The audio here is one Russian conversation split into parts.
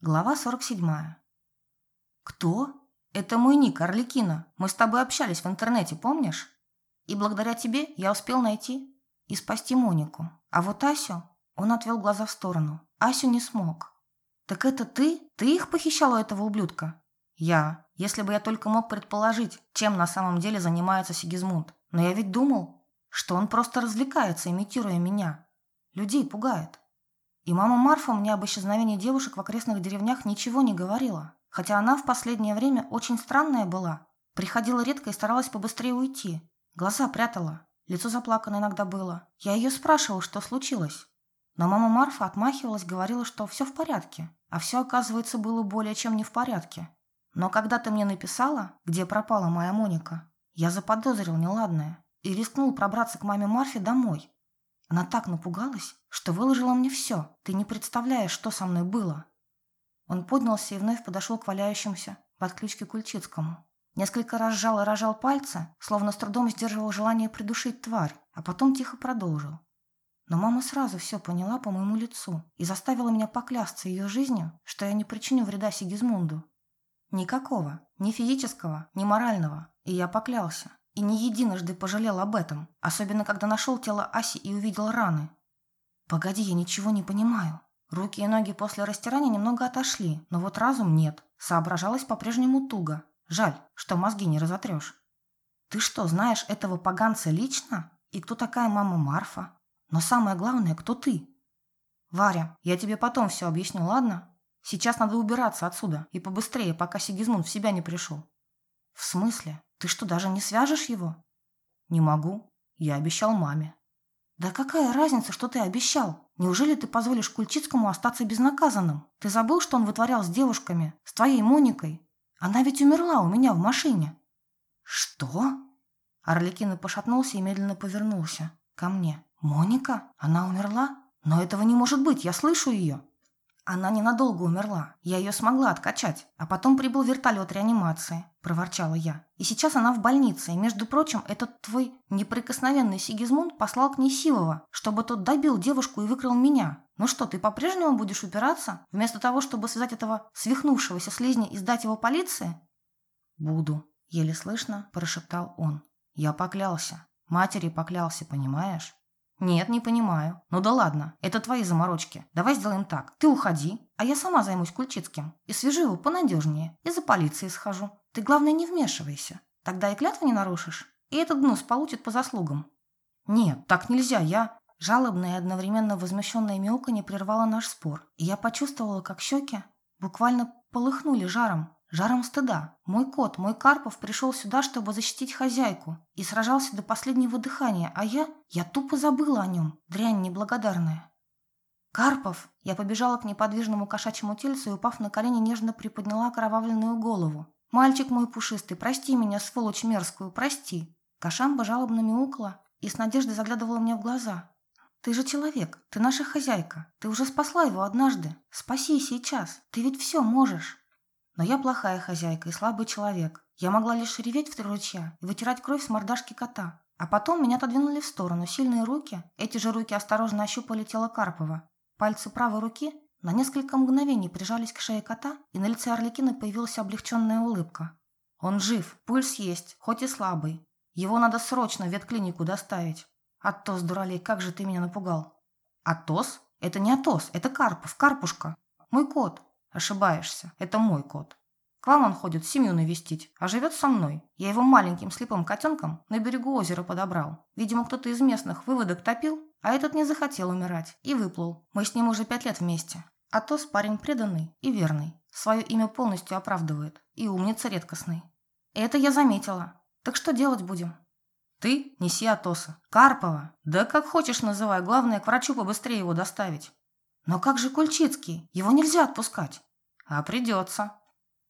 Глава 47. Кто? Это мой ник, Орликина. Мы с тобой общались в интернете, помнишь? И благодаря тебе я успел найти и спасти Монику. А вот Асю... Он отвел глаза в сторону. Асю не смог. Так это ты? Ты их похищал у этого ублюдка? Я. Если бы я только мог предположить, чем на самом деле занимается Сигизмунд. Но я ведь думал, что он просто развлекается, имитируя меня. Людей пугает. И мама Марфа мне об исчезновении девушек в окрестных деревнях ничего не говорила. Хотя она в последнее время очень странная была. Приходила редко и старалась побыстрее уйти. Глаза прятала. Лицо заплакано иногда было. Я ее спрашивал, что случилось. Но мама Марфа отмахивалась, говорила, что все в порядке. А все, оказывается, было более чем не в порядке. Но когда ты мне написала, где пропала моя Моника, я заподозрил неладное и рискнул пробраться к маме Марфе домой. Она так напугалась, что выложила мне все. Ты не представляешь, что со мной было. Он поднялся и вновь подошел к валяющемуся под ключке Кульчицкому. Несколько раз сжал и рожал пальцы, словно с трудом сдерживал желание придушить тварь, а потом тихо продолжил. Но мама сразу все поняла по моему лицу и заставила меня поклясться ее жизнью, что я не причиню вреда Сигизмунду. Никакого, ни физического, ни морального. И я поклялся. И не единожды пожалел об этом, особенно когда нашел тело Аси и увидел раны. Погоди, я ничего не понимаю. Руки и ноги после растирания немного отошли, но вот разум нет. Соображалось по-прежнему туго. Жаль, что мозги не разотрешь. Ты что, знаешь этого поганца лично? И кто такая мама Марфа? Но самое главное, кто ты? Варя, я тебе потом все объясню, ладно? Сейчас надо убираться отсюда и побыстрее, пока Сигизмунд в себя не пришел. В смысле? Ты что, даже не свяжешь его? Не могу. Я обещал маме. Да какая разница, что ты обещал? Неужели ты позволишь Кульчицкому остаться безнаказанным? Ты забыл, что он вытворял с девушками, с твоей Моникой? Она ведь умерла у меня в машине. Что? Орликина пошатнулся и медленно повернулся ко мне. Моника? Она умерла? Но этого не может быть, я слышу ее. Она ненадолго умерла. Я ее смогла откачать. А потом прибыл вертолет реанимации, проворчала я. И сейчас она в больнице. И, между прочим, этот твой неприкосновенный Сигизмунд послал к ней Силова, чтобы тот добил девушку и выкрал меня. Ну что, ты по-прежнему будешь упираться, вместо того, чтобы связать этого свихнувшегося слизня и сдать его полиции? Буду, еле слышно прошептал он. Я поклялся. Матери поклялся, понимаешь? «Нет, не понимаю. Ну да ладно, это твои заморочки. Давай сделаем так. Ты уходи, а я сама займусь Кульчицким. И свяжу его понадежнее. И за полицией схожу. Ты, главное, не вмешивайся. Тогда и клятву не нарушишь. И этот гнус получит по заслугам». «Нет, так нельзя. Я...» Жалобное и одновременно возмущенное мяуканье прервало наш спор. И я почувствовала, как щеки буквально полыхнули жаром. Жаром стыда. Мой кот, мой Карпов пришел сюда, чтобы защитить хозяйку. И сражался до последнего дыхания, а я... Я тупо забыла о нем. Дрянь неблагодарная. «Карпов!» Я побежала к неподвижному кошачьему тельцу и, упав на колени, нежно приподняла окровавленную голову. «Мальчик мой пушистый, прости меня, сволочь мерзкую, прости!» Кошамба жалобно мяукала и с надеждой заглядывала мне в глаза. «Ты же человек, ты наша хозяйка, ты уже спасла его однажды. Спаси сейчас, ты ведь все можешь!» Но я плохая хозяйка и слабый человек. Я могла лишь реветь в три ручья и вытирать кровь с мордашки кота. А потом меня отодвинули в сторону сильные руки. Эти же руки осторожно ощупали тело Карпова. Пальцы правой руки на несколько мгновений прижались к шее кота, и на лице Орликины появилась облегченная улыбка. Он жив, пульс есть, хоть и слабый. Его надо срочно в ветклинику доставить. Атос, дуралей, как же ты меня напугал. Атос? Это не Атос, это Карпов, Карпушка. Мой кот. Ошибаешься, это мой кот. К вам он ходит семью навестить, а живет со мной. Я его маленьким слепым котенком на берегу озера подобрал. Видимо, кто-то из местных выводок топил, а этот не захотел умирать и выплыл. Мы с ним уже пять лет вместе. А Тос парень преданный и верный. Свое имя полностью оправдывает. И умница редкостный. Это я заметила. Так что делать будем? Ты неси Атоса. Карпова. Да как хочешь называй. Главное, к врачу побыстрее его доставить. Но как же Кульчицкий? Его нельзя отпускать. А придется.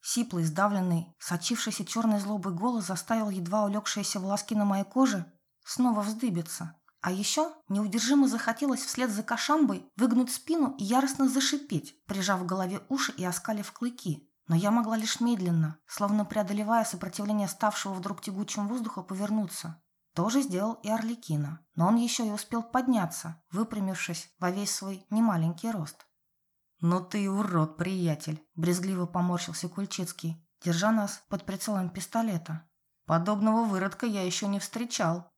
Сиплый, сдавленный, сочившийся черной злобой голос заставил едва улегшиеся волоски на моей коже снова вздыбиться. А еще неудержимо захотелось вслед за кошамбой выгнуть спину и яростно зашипеть, прижав в голове уши и оскалив клыки. Но я могла лишь медленно, словно преодолевая сопротивление ставшего вдруг тягучим воздуха, повернуться. Тоже сделал и Орликина, но он еще и успел подняться, выпрямившись во весь свой немаленький рост. «Ну ты урод, приятель!» – брезгливо поморщился Кульчицкий, держа нас под прицелом пистолета. «Подобного выродка я еще не встречал».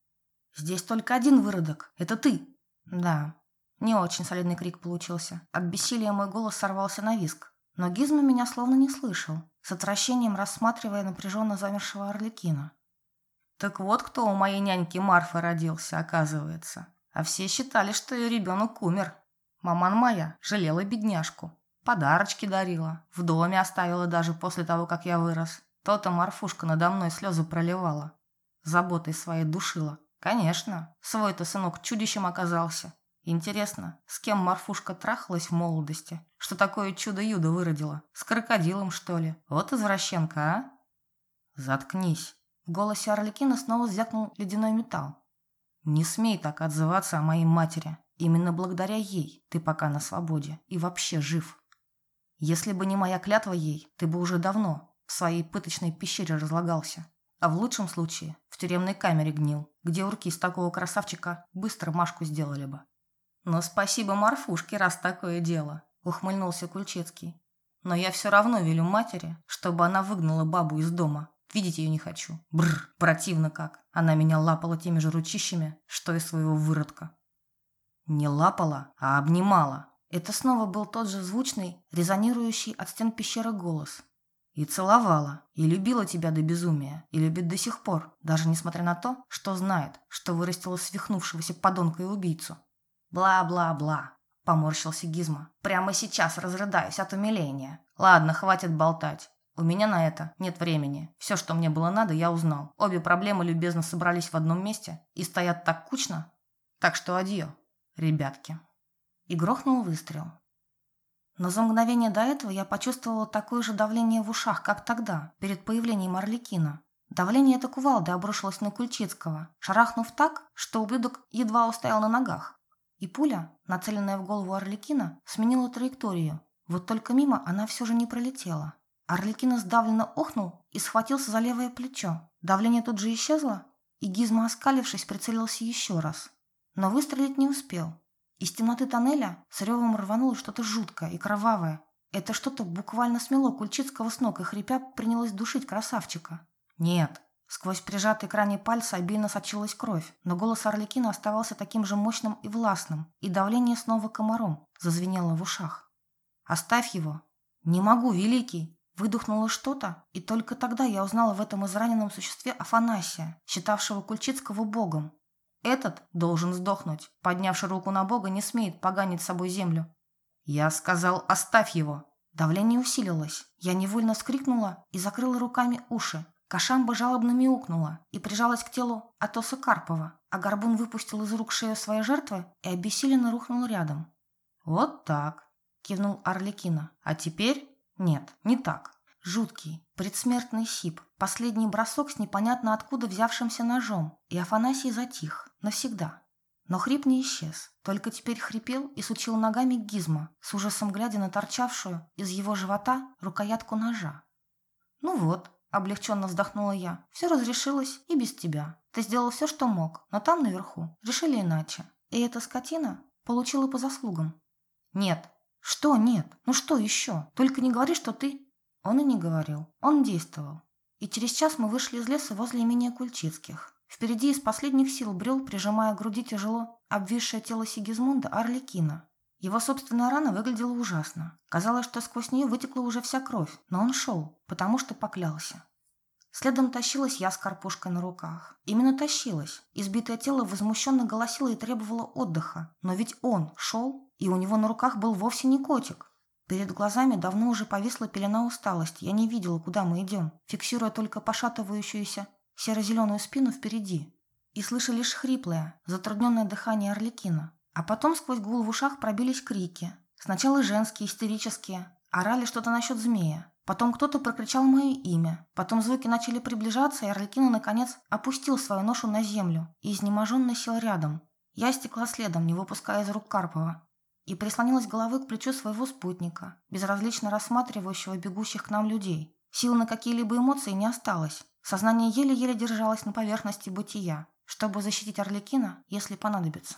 «Здесь только один выродок. Это ты!» «Да». Не очень солидный крик получился. От бессилия мой голос сорвался на виск. Но Гизма меня словно не слышал, с отвращением рассматривая напряженно замершего Орликина. Так вот кто у моей няньки Марфы родился, оказывается. А все считали, что ее ребенок умер. Маман моя жалела бедняжку. Подарочки дарила. В доме оставила даже после того, как я вырос. То-то Марфушка надо мной слезы проливала. Заботой своей душила. Конечно, свой-то сынок чудищем оказался. Интересно, с кем Марфушка трахалась в молодости? Что такое чудо-юдо выродила? С крокодилом, что ли? Вот извращенка, а? Заткнись. В голосе Орликина снова звякнул ледяной металл. Не смей так отзываться о моей матери. Именно благодаря ей ты пока на свободе и вообще жив. Если бы не моя клятва ей, ты бы уже давно в своей пыточной пещере разлагался. А в лучшем случае в тюремной камере гнил, где урки из такого красавчика быстро Машку сделали бы. «Ну, спасибо Марфушке, раз такое дело», – ухмыльнулся Кульчецкий. «Но я все равно велю матери, чтобы она выгнала бабу из дома. Видеть ее не хочу. Бррр, противно как. Она меня лапала теми же ручищами, что и своего выродка». Не лапала, а обнимала. Это снова был тот же звучный, резонирующий от стен пещеры голос. И целовала, и любила тебя до безумия, и любит до сих пор, даже несмотря на то, что знает, что вырастила свихнувшегося подонка и убийцу. «Бла-бла-бла», – поморщился Гизма. «Прямо сейчас разрыдаюсь от умиления. Ладно, хватит болтать. У меня на это нет времени. Все, что мне было надо, я узнал. Обе проблемы любезно собрались в одном месте и стоят так кучно. Так что адьё, ребятки». И грохнул выстрел. Но за мгновение до этого я почувствовала такое же давление в ушах, как тогда, перед появлением Орликина. Давление это кувалды обрушилось на Кульчицкого, шарахнув так, что ублюдок едва устоял на ногах. И пуля, нацеленная в голову Орликина, сменила траекторию. Вот только мимо она все же не пролетела. Орликина сдавленно охнул и схватился за левое плечо. Давление тут же исчезло, и Гизма, оскалившись, прицелился еще раз. Но выстрелить не успел. Из темноты тоннеля с ревом рвануло что-то жуткое и кровавое. Это что-то буквально смело Кульчицкого с ног и хрипя принялось душить красавчика. Нет, Сквозь прижатые к ране обильно сочилась кровь, но голос Орликина оставался таким же мощным и властным, и давление снова комаром зазвенело в ушах. «Оставь его!» «Не могу, великий!» Выдохнуло что-то, и только тогда я узнала в этом израненном существе Афанасия, считавшего Кульчицкого богом. Этот должен сдохнуть. Поднявший руку на бога не смеет поганить собой землю. Я сказал, оставь его. Давление усилилось. Я невольно вскрикнула и закрыла руками уши, Кашамба жалобно мяукнула и прижалась к телу Атоса Карпова, а Горбун выпустил из рук шею своей жертвы и обессиленно рухнул рядом. «Вот так», – кивнул Орликина. «А теперь...» «Нет, не так. Жуткий, предсмертный сип, последний бросок с непонятно откуда взявшимся ножом, и Афанасий затих. Навсегда. Но хрип не исчез, только теперь хрипел и сучил ногами Гизма, с ужасом глядя на торчавшую из его живота рукоятку ножа. «Ну вот», Облегченно вздохнула я. Все разрешилось и без тебя. Ты сделал все, что мог, но там наверху решили иначе. И эта скотина получила по заслугам. Нет. Что нет? Ну что еще? Только не говори, что ты... Он и не говорил. Он действовал. И через час мы вышли из леса возле имения Кульчицких. Впереди из последних сил брел, прижимая к груди тяжело обвисшее тело Сигизмунда Орликина. Его собственная рана выглядела ужасно. Казалось, что сквозь нее вытекла уже вся кровь, но он шел, потому что поклялся. Следом тащилась я с карпушкой на руках. Именно тащилась. Избитое тело возмущенно голосило и требовало отдыха. Но ведь он шел, и у него на руках был вовсе не котик. Перед глазами давно уже повисла пелена усталости. Я не видела, куда мы идем, фиксируя только пошатывающуюся серо-зеленую спину впереди. И слыша лишь хриплое, затрудненное дыхание Орликина. А потом сквозь гул в ушах пробились крики. Сначала женские, истерические. Орали что-то насчет змея. Потом кто-то прокричал мое имя. Потом звуки начали приближаться, и Орликина, наконец, опустил свою ношу на землю и изнеможенно сел рядом. Я стекла следом, не выпуская из рук Карпова, и прислонилась головой к плечу своего спутника, безразлично рассматривающего бегущих к нам людей. Сил на какие-либо эмоции не осталось. Сознание еле-еле держалось на поверхности бытия, чтобы защитить Орликина, если понадобится.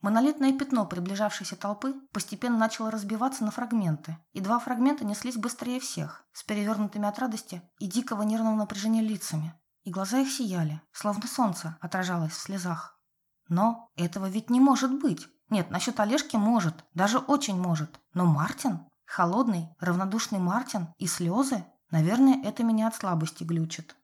Монолитное пятно приближавшейся толпы постепенно начало разбиваться на фрагменты, и два фрагмента неслись быстрее всех, с перевернутыми от радости и дикого нервного напряжения лицами, и глаза их сияли, словно солнце отражалось в слезах. Но этого ведь не может быть. Нет, насчет Олежки может, даже очень может. Но Мартин? Холодный, равнодушный Мартин и слезы? Наверное, это меня от слабости глючит.